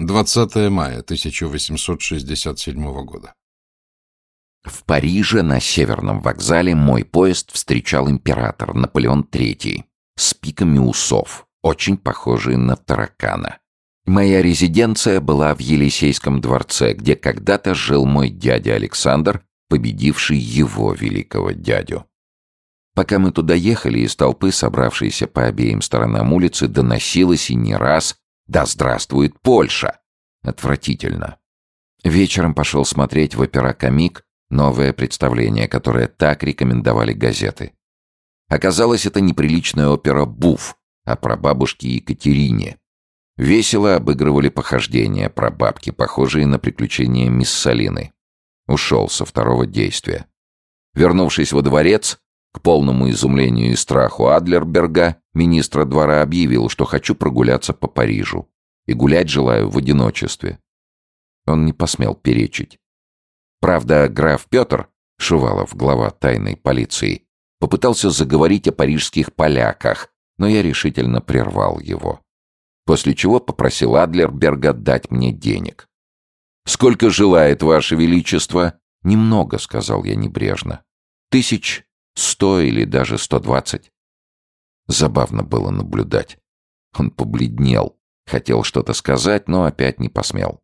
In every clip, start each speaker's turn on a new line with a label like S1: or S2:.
S1: 20 мая 1867 года.
S2: В Париже на Северном вокзале мой поезд встречал император Наполеон III с пиками усов, очень похожий на таракана. Моя резиденция была в Елисейском дворце, где когда-то жил мой дядя Александр, победивший его великого дядю. Пока мы туда ехали, из толпы, собравшейся по обеим сторонам улицы, доносилось и не раз «Да здравствует Польша!» Отвратительно. Вечером пошел смотреть в опера-комик новое представление, которое так рекомендовали газеты. Оказалось, это неприличная опера «Буф», о прабабушке Екатерине. Весело обыгрывали похождения прабабки, похожие на приключения мисс Салины. Ушел со второго действия. Вернувшись во дворец, к полному изумлению и страху Адлерберга, министра двора объявил, что хочу прогуляться по Парижу. И гулять желаю в одиночестве. Он не посмел перечить. Правда, граф Петр, Шувалов, глава тайной полиции, попытался заговорить о парижских поляках, но я решительно прервал его. После чего попросил Адлерберга дать мне денег. «Сколько желает Ваше Величество?» «Немного», — сказал я небрежно. «Тысяч сто или даже сто двадцать». Забавно было наблюдать. Он побледнел, хотел что-то сказать, но опять не посмел.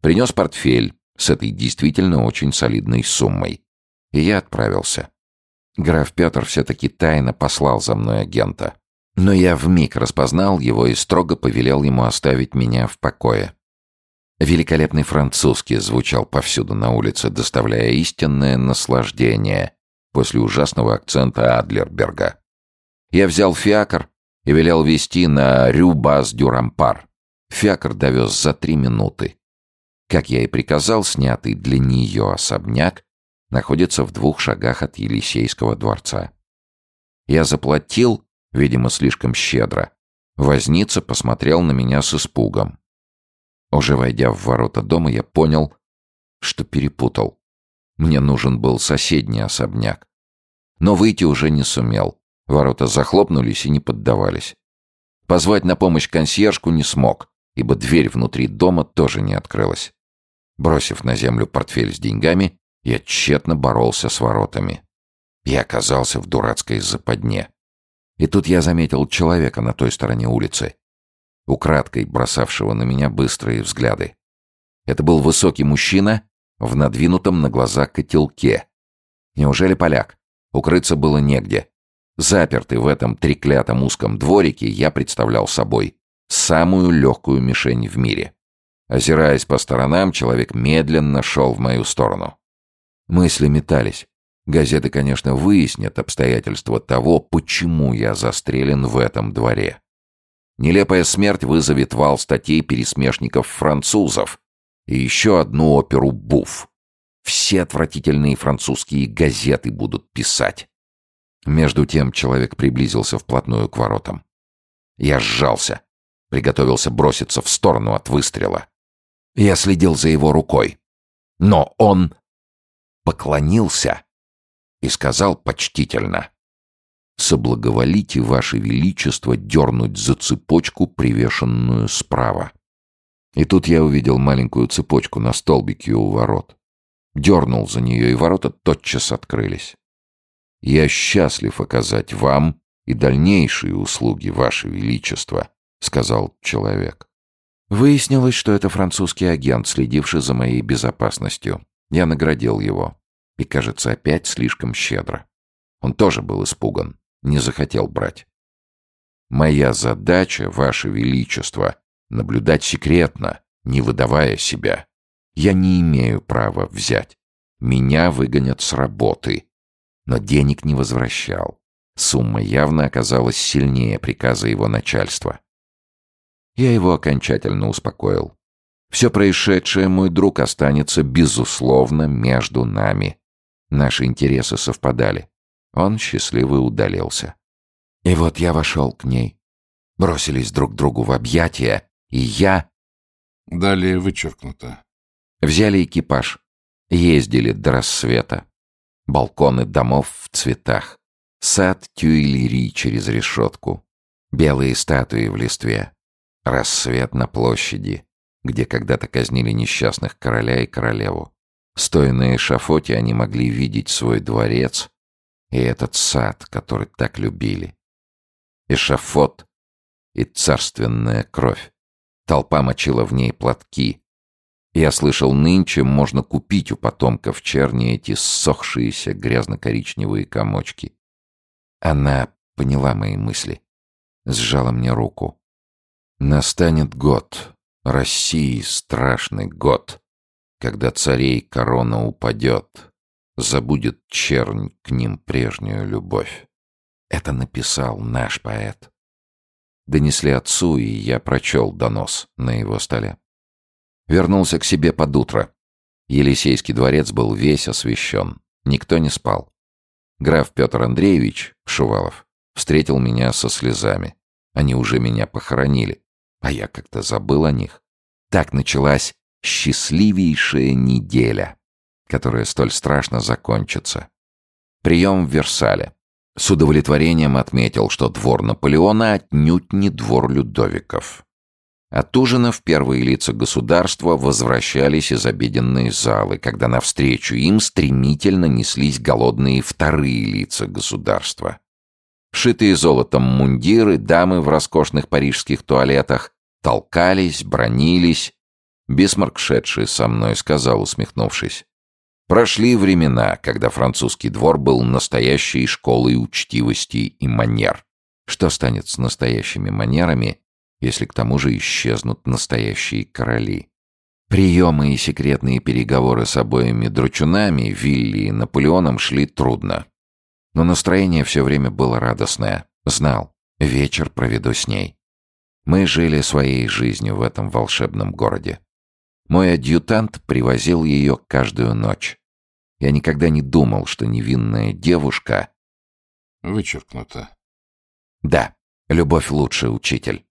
S2: Принес портфель с этой действительно очень солидной суммой. И я отправился. Граф Петр все-таки тайно послал за мной агента. Но я вмиг распознал его и строго повелел ему оставить меня в покое. Великолепный французский звучал повсюду на улице, доставляя истинное наслаждение после ужасного акцента Адлерберга. Я взял фиакр и велел везти на Рю-Баз-Дюрампар. Фиакр довез за три минуты. Как я и приказал, снятый для нее особняк находится в двух шагах от Елисейского дворца. Я заплатил видимо, слишком щедро. Возница посмотрел на меня с испугом. Уже войдя в ворота дома, я понял, что перепутал. Мне нужен был соседний особняк. Но выйти уже не сумел. Ворота захлопнулись и не поддавались. Позвать на помощь консьержку не смог, ибо дверь внутри дома тоже не открылась. Бросив на землю портфель с деньгами, я тщетно боролся с воротами. Я оказался в дурацкой западне. И тут я заметил человека на той стороне улицы, украдкой бросавшего на меня быстрые взгляды. Это был высокий мужчина в надвинутом на глаза котелке. Неужели поляк? Укрыться было негде. Запертый в этом треклятом узком дворике, я представлял собой самую легкую мишень в мире. Озираясь по сторонам, человек медленно шел в мою сторону. Мысли метались. Газеты, конечно, выяснят обстоятельства того, почему я застрелен в этом дворе. Нелепая смерть вызовет вал статей пересмешников-французов и еще одну оперу «Буф». Все отвратительные французские газеты будут писать. Между тем человек приблизился вплотную к воротам. Я сжался, приготовился броситься в сторону от выстрела. Я следил за его рукой. Но он поклонился и сказал почтительно. «Соблаговолите, Ваше Величество, дернуть за цепочку, привешенную справа». И тут я увидел маленькую цепочку на столбике у ворот. Дернул за нее, и ворота тотчас открылись. «Я счастлив оказать вам и дальнейшие услуги, Ваше Величество», — сказал человек. Выяснилось, что это французский агент, следивший за моей безопасностью. Я наградил его. И, кажется, опять слишком щедро. Он тоже был испуган, не захотел брать. «Моя задача, Ваше Величество, наблюдать секретно, не выдавая себя. Я не имею права взять. Меня выгонят с работы». Но денег не возвращал. Сумма явно оказалась сильнее приказа его начальства. Я его окончательно успокоил. Все происшедшее, мой друг, останется, безусловно, между нами. Наши интересы совпадали. Он счастливо удалился. И вот я вошел к ней. Бросились друг другу в объятия, и я...
S1: Далее вычеркнуто.
S2: Взяли экипаж. Ездили до рассвета. Балконы домов в цветах. Сад Тюильри через решетку. Белые статуи в листве. Рассвет на площади. где когда-то казнили несчастных короля и королеву. Стоя на эшафоте, они могли видеть свой дворец и этот сад, который так любили. Эшафот и царственная кровь. Толпа мочила в ней платки. Я слышал, нынче можно купить у потомков черни эти ссохшиеся грязно-коричневые комочки. Она поняла мои мысли. Сжала мне руку. Настанет год, России страшный год, когда царей корона упадет, забудет чернь к ним прежнюю любовь. Это написал наш поэт. Донесли отцу, и я прочел донос на его столе. Вернулся к себе под утро. Елисейский дворец был весь освещен. Никто не спал. Граф Петр Андреевич, Шувалов, встретил меня со слезами. Они уже меня похоронили, а я как-то забыл о них. Так началась счастливейшая неделя, которая столь страшно закончится. Прием в Версале. С удовлетворением отметил, что двор Наполеона отнюдь не двор Людовиков. От ужина в первые лица государства возвращались из обеденной залы, когда навстречу им стремительно неслись голодные вторые лица государства. Шитые золотом мундиры, дамы в роскошных парижских туалетах толкались, бронились. Бисмарк, шедший со мной, сказал, усмехнувшись. Прошли времена, когда французский двор был настоящей школой учтивости и манер. Что станет с настоящими манерами, если к тому же исчезнут настоящие короли? Приемы и секретные переговоры с обоими дручунами, Вилли и Наполеоном, шли трудно. Но настроение все время было радостное. Знал, вечер проведу с ней. Мы жили своей жизнью в этом волшебном городе. Мой адъютант привозил ее каждую ночь. Я никогда не думал, что невинная девушка...
S1: Вычеркнуто.
S2: Да, любовь лучше, учитель.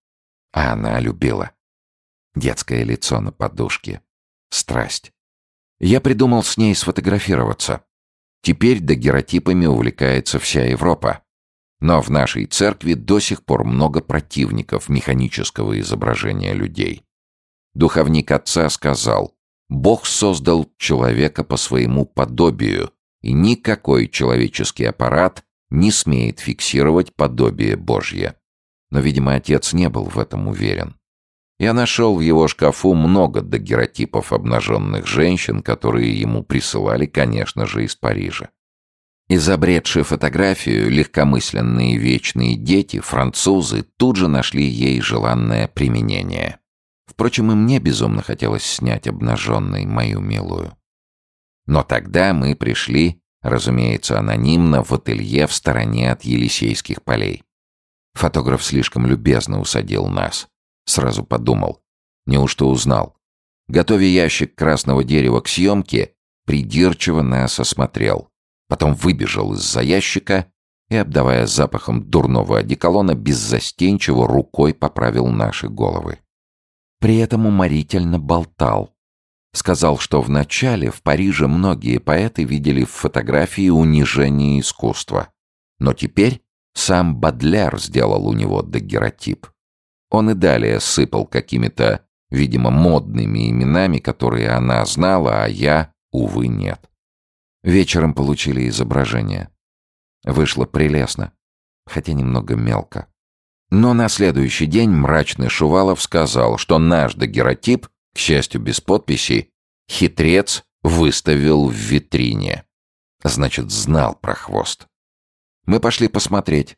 S2: А она любила. Детское лицо на подушке. Страсть. Я придумал с ней сфотографироваться. Теперь дагеротипами увлекается вся Европа. Но в нашей церкви до сих пор много противников механического изображения людей. Духовник отца сказал, Бог создал человека по своему подобию, и никакой человеческий аппарат не смеет фиксировать подобие Божье. Но, видимо, отец не был в этом уверен. Я нашел в его шкафу много дагеротипов обнаженных женщин, которые ему присылали, конечно же, из Парижа. Изобретшие фотографию, легкомысленные вечные дети, французы, тут же нашли ей желанное применение. Впрочем, и мне безумно хотелось снять обнаженной мою милую. Но тогда мы пришли, разумеется, анонимно в ателье в стороне от Елисейских полей. Фотограф слишком любезно усадил нас. Сразу подумал. Неужто узнал? Готовя ящик красного дерева к съемке, придирчиво нас осмотрел. Потом выбежал из-за ящика и, обдавая запахом дурного одеколона, беззастенчиво рукой поправил наши головы. При этом уморительно болтал. Сказал, что вначале в Париже многие поэты видели в фотографии унижение искусства. Но теперь сам Бадлер сделал у него дагеротип. Он и далее сыпал какими-то, видимо, модными именами, которые она знала, а я, увы, нет. Вечером получили изображение. Вышло прелестно, хотя немного мелко. Но на следующий день мрачный Шувалов сказал, что наш дагеротип, к счастью без подписи, хитрец выставил в витрине. Значит, знал про хвост. Мы пошли посмотреть.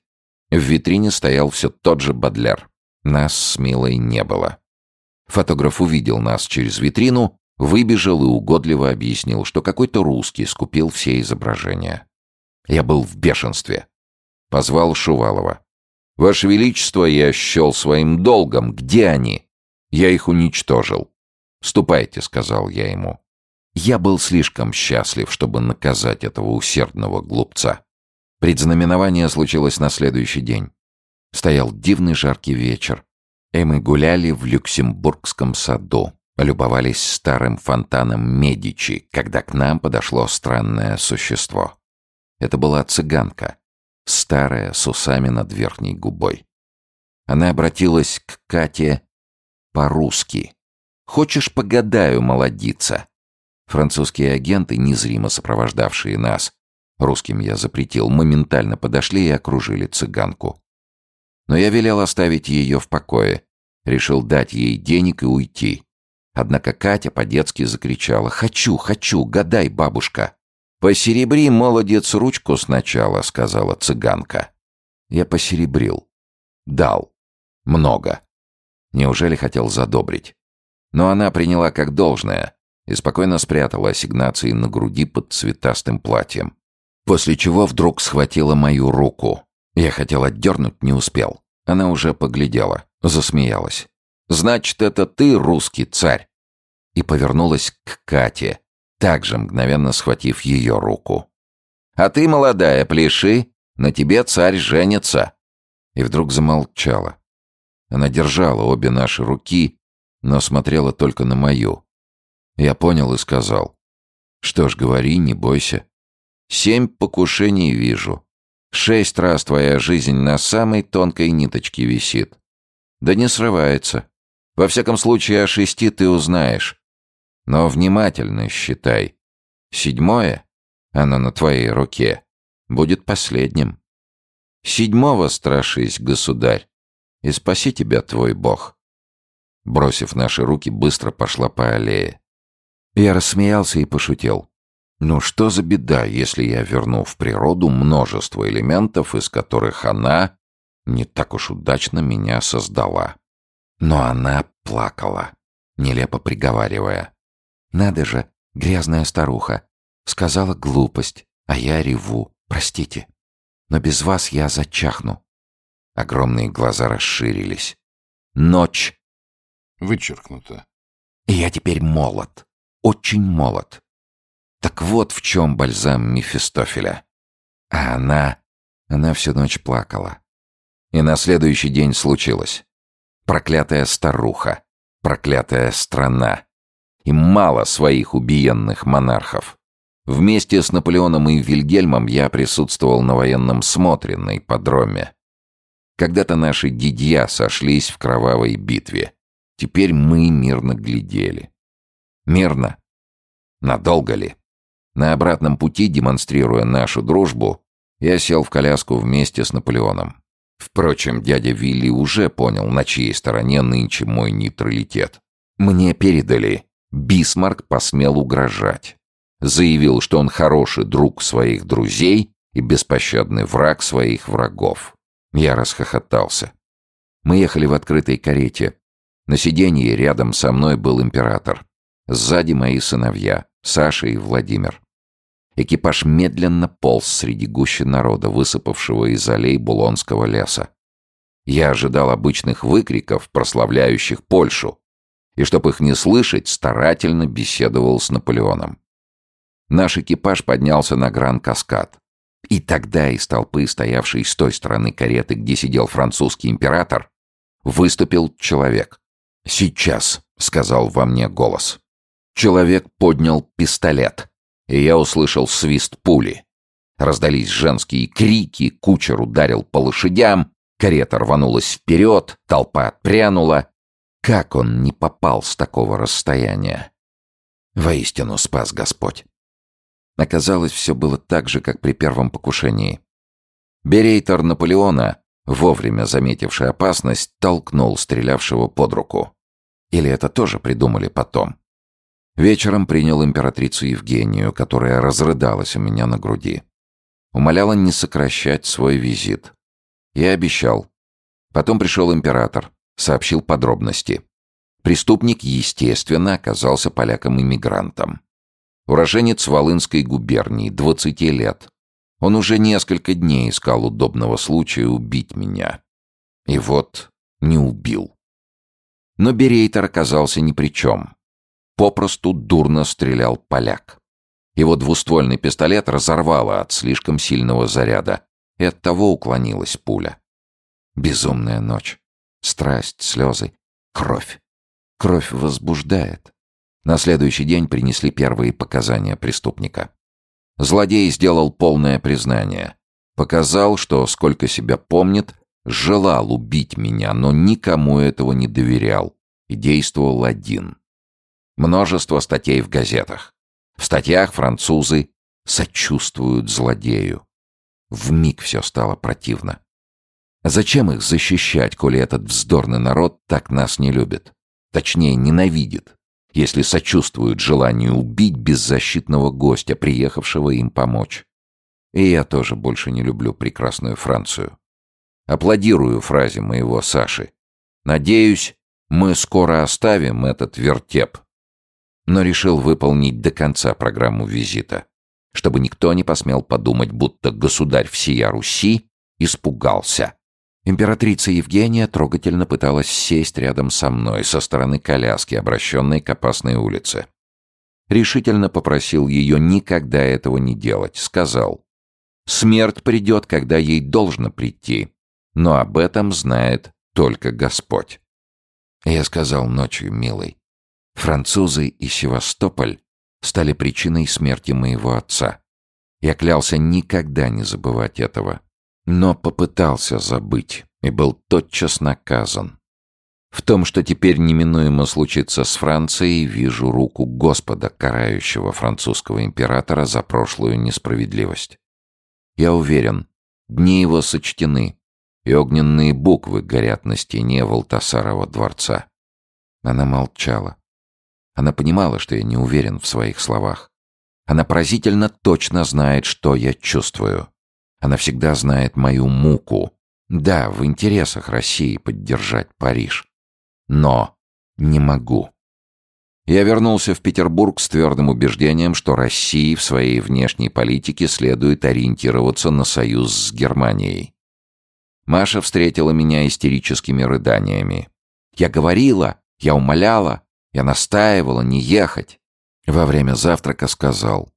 S2: В витрине стоял все тот же Бадлер. Нас с Милой не было. Фотограф увидел нас через витрину, выбежал и угодливо объяснил, что какой-то русский скупил все изображения. Я был в бешенстве. Позвал Шувалова. Ваше Величество, я счел своим долгом. Где они? Я их уничтожил. Ступайте, сказал я ему. Я был слишком счастлив, чтобы наказать этого усердного глупца. Предзнаменование случилось на следующий день. Стоял дивный жаркий вечер, и мы гуляли в Люксембургском саду, любовались старым фонтаном Медичи, когда к нам подошло странное существо. Это была цыганка старая, с усами над верхней губой. Она обратилась к Кате по-русски. Хочешь, погадаю, молодица?» Французские агенты, незримо сопровождавшие нас, русским я запретил, моментально подошли и окружили цыганку. Но я велел оставить ее в покое, решил дать ей денег и уйти. Однако Катя по-детски закричала «Хочу, хочу, гадай, бабушка!» «Посеребри, молодец, ручку сначала», — сказала цыганка. Я посеребрил. Дал. Много. Неужели хотел задобрить? Но она приняла как должное и спокойно спрятала ассигнации на груди под цветастым платьем. После чего вдруг схватила мою руку. Я хотел отдернуть, не успел. Она уже поглядела, засмеялась. «Значит, это ты русский царь?» И повернулась к Кате, также мгновенно схватив ее руку. «А ты, молодая, пляши, на тебе царь женится!» И вдруг замолчала. Она держала обе наши руки, но смотрела только на мою. Я понял и сказал. «Что ж, говори, не бойся. Семь покушений вижу. Шесть раз твоя жизнь на самой тонкой ниточке висит. Да не срывается. Во всяком случае, о шести ты узнаешь. Но внимательно считай. Седьмое, оно на твоей руке, будет последним. Седьмого страшись, государь, и спаси тебя твой бог. Бросив наши руки, быстро пошла по аллее. Я рассмеялся и пошутил. Ну что за беда, если я верну в природу множество элементов, из которых она не так уж удачно меня создала. Но она плакала, нелепо приговаривая. «Надо же, грязная старуха. Сказала глупость, а я реву. Простите. Но без вас я зачахну». Огромные глаза расширились. «Ночь!»
S1: Вычеркнуто.
S2: И я теперь молод. Очень молод. Так вот в чем бальзам Мефистофеля. А она... Она всю ночь плакала. И на следующий день случилось. Проклятая старуха. Проклятая страна. И мало своих убиенных монархов. Вместе с Наполеоном и Вильгельмом я присутствовал на военном смотре на ипподроме. Когда-то наши дидья сошлись в кровавой битве. Теперь мы мирно глядели. Мирно? Надолго ли? На обратном пути, демонстрируя нашу дружбу, я сел в коляску вместе с Наполеоном. Впрочем, дядя Вилли уже понял, на чьей стороне нынче мой нейтралитет. Мне передали. Бисмарк посмел угрожать. Заявил, что он хороший друг своих друзей и беспощадный враг своих врагов. Я расхохотался. Мы ехали в открытой карете. На сиденье рядом со мной был император. Сзади мои сыновья, Саша и Владимир. Экипаж медленно полз среди гущи народа, высыпавшего из аллей Булонского леса. Я ожидал обычных выкриков, прославляющих Польшу, и, чтобы их не слышать, старательно беседовал с Наполеоном. Наш экипаж поднялся на Гран-Каскад. И тогда из толпы, стоявшей с той стороны кареты, где сидел французский император, выступил человек. «Сейчас», — сказал во мне голос. Человек поднял пистолет и я услышал свист пули. Раздались женские крики, кучер ударил по лошадям, карета рванулась вперед, толпа отпрянула. Как он не попал с такого расстояния? Воистину спас Господь. Оказалось, все было так же, как при первом покушении. Берейтер Наполеона, вовремя заметивший опасность, толкнул стрелявшего под руку. Или это тоже придумали потом? Вечером принял императрицу Евгению, которая разрыдалась у меня на груди. Умоляла не сокращать свой визит. Я обещал. Потом пришел император, сообщил подробности. Преступник, естественно, оказался поляком-иммигрантом. Уроженец Волынской губернии, 20 лет. Он уже несколько дней искал удобного случая убить меня. И вот не убил. Но Берейтер оказался ни при чем. Попросту дурно стрелял поляк. Его двуствольный пистолет разорвало от слишком сильного заряда, и от того уклонилась пуля. Безумная ночь. Страсть, слезы, кровь. Кровь возбуждает. На следующий день принесли первые показания преступника. Злодей сделал полное признание. Показал, что, сколько себя помнит, желал убить меня, но никому этого не доверял и действовал один. Множество статей в газетах. В статьях французы сочувствуют злодею. В миг все стало противно. Зачем их защищать, коли этот вздорный народ так нас не любит? Точнее, ненавидит, если сочувствуют желанию убить беззащитного гостя, приехавшего им помочь. И я тоже больше не люблю прекрасную Францию. Аплодирую фразе моего Саши. Надеюсь, мы скоро оставим этот вертеп. Но решил выполнить до конца программу визита, чтобы никто не посмел подумать, будто государь всея Руси испугался. Императрица Евгения трогательно пыталась сесть рядом со мной со стороны коляски, обращенной к опасной улице. Решительно попросил ее никогда этого не делать. Сказал, смерть придет, когда ей должно прийти, но об этом знает только Господь. Я сказал ночью, милый, французы и Севастополь стали причиной смерти моего отца. Я клялся никогда не забывать этого но попытался забыть и был тотчас наказан. В том, что теперь неминуемо случится с Францией, вижу руку Господа, карающего французского императора за прошлую несправедливость. Я уверен, дни его сочтены, и огненные буквы горят на стене Волтасарова дворца. Она молчала. Она понимала, что я не уверен в своих словах. Она поразительно точно знает, что я чувствую. Она всегда знает мою муку. Да, в интересах России поддержать Париж. Но не могу. Я вернулся в Петербург с твердым убеждением, что России в своей внешней политике следует ориентироваться на союз с Германией. Маша встретила меня истерическими рыданиями. Я говорила, я умоляла, я настаивала не ехать. Во время завтрака сказал,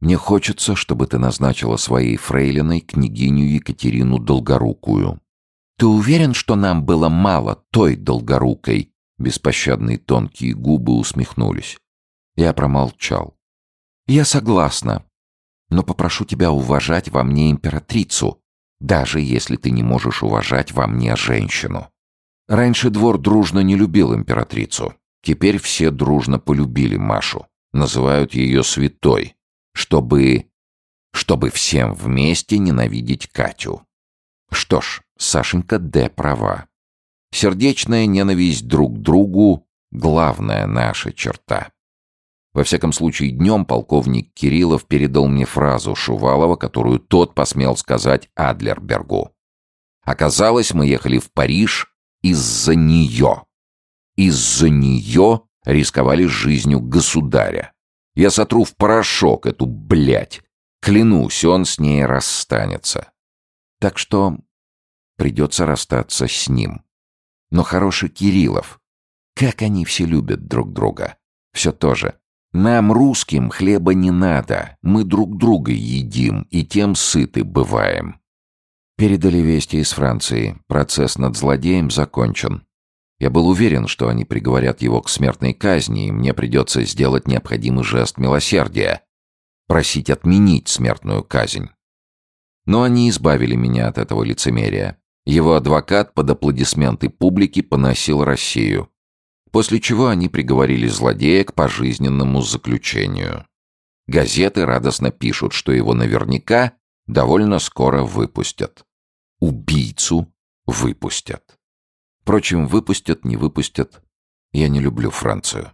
S2: мне хочется, чтобы ты назначила своей фрейлиной княгиню Екатерину Долгорукую. Ты уверен, что нам было мало той Долгорукой?» Беспощадные тонкие губы усмехнулись. Я промолчал. «Я согласна, но попрошу тебя уважать во мне императрицу, даже если ты не можешь уважать во мне женщину. Раньше двор дружно не любил императрицу. Теперь все дружно полюбили Машу. Называют ее святой чтобы... чтобы всем вместе ненавидеть Катю. Что ж, Сашенька Д. права. Сердечная ненависть друг к другу — главная наша черта. Во всяком случае, днем полковник Кириллов передал мне фразу Шувалова, которую тот посмел сказать Адлербергу. Оказалось, мы ехали в Париж из-за нее. Из-за нее рисковали жизнью государя. Я сотру в порошок эту блядь. Клянусь, он с ней расстанется. Так что придется расстаться с ним. Но хороший Кириллов. Как они все любят друг друга. Все то же. Нам, русским, хлеба не надо. Мы друг друга едим и тем сыты бываем. Передали вести из Франции. Процесс над злодеем закончен. Я был уверен, что они приговорят его к смертной казни, и мне придется сделать необходимый жест милосердия — просить отменить смертную казнь. Но они избавили меня от этого лицемерия. Его адвокат под аплодисменты публики поносил Россию. После чего они приговорили злодея к пожизненному заключению. Газеты радостно пишут, что его наверняка довольно скоро выпустят. Убийцу выпустят. Впрочем, выпустят, не выпустят. Я не люблю Францию.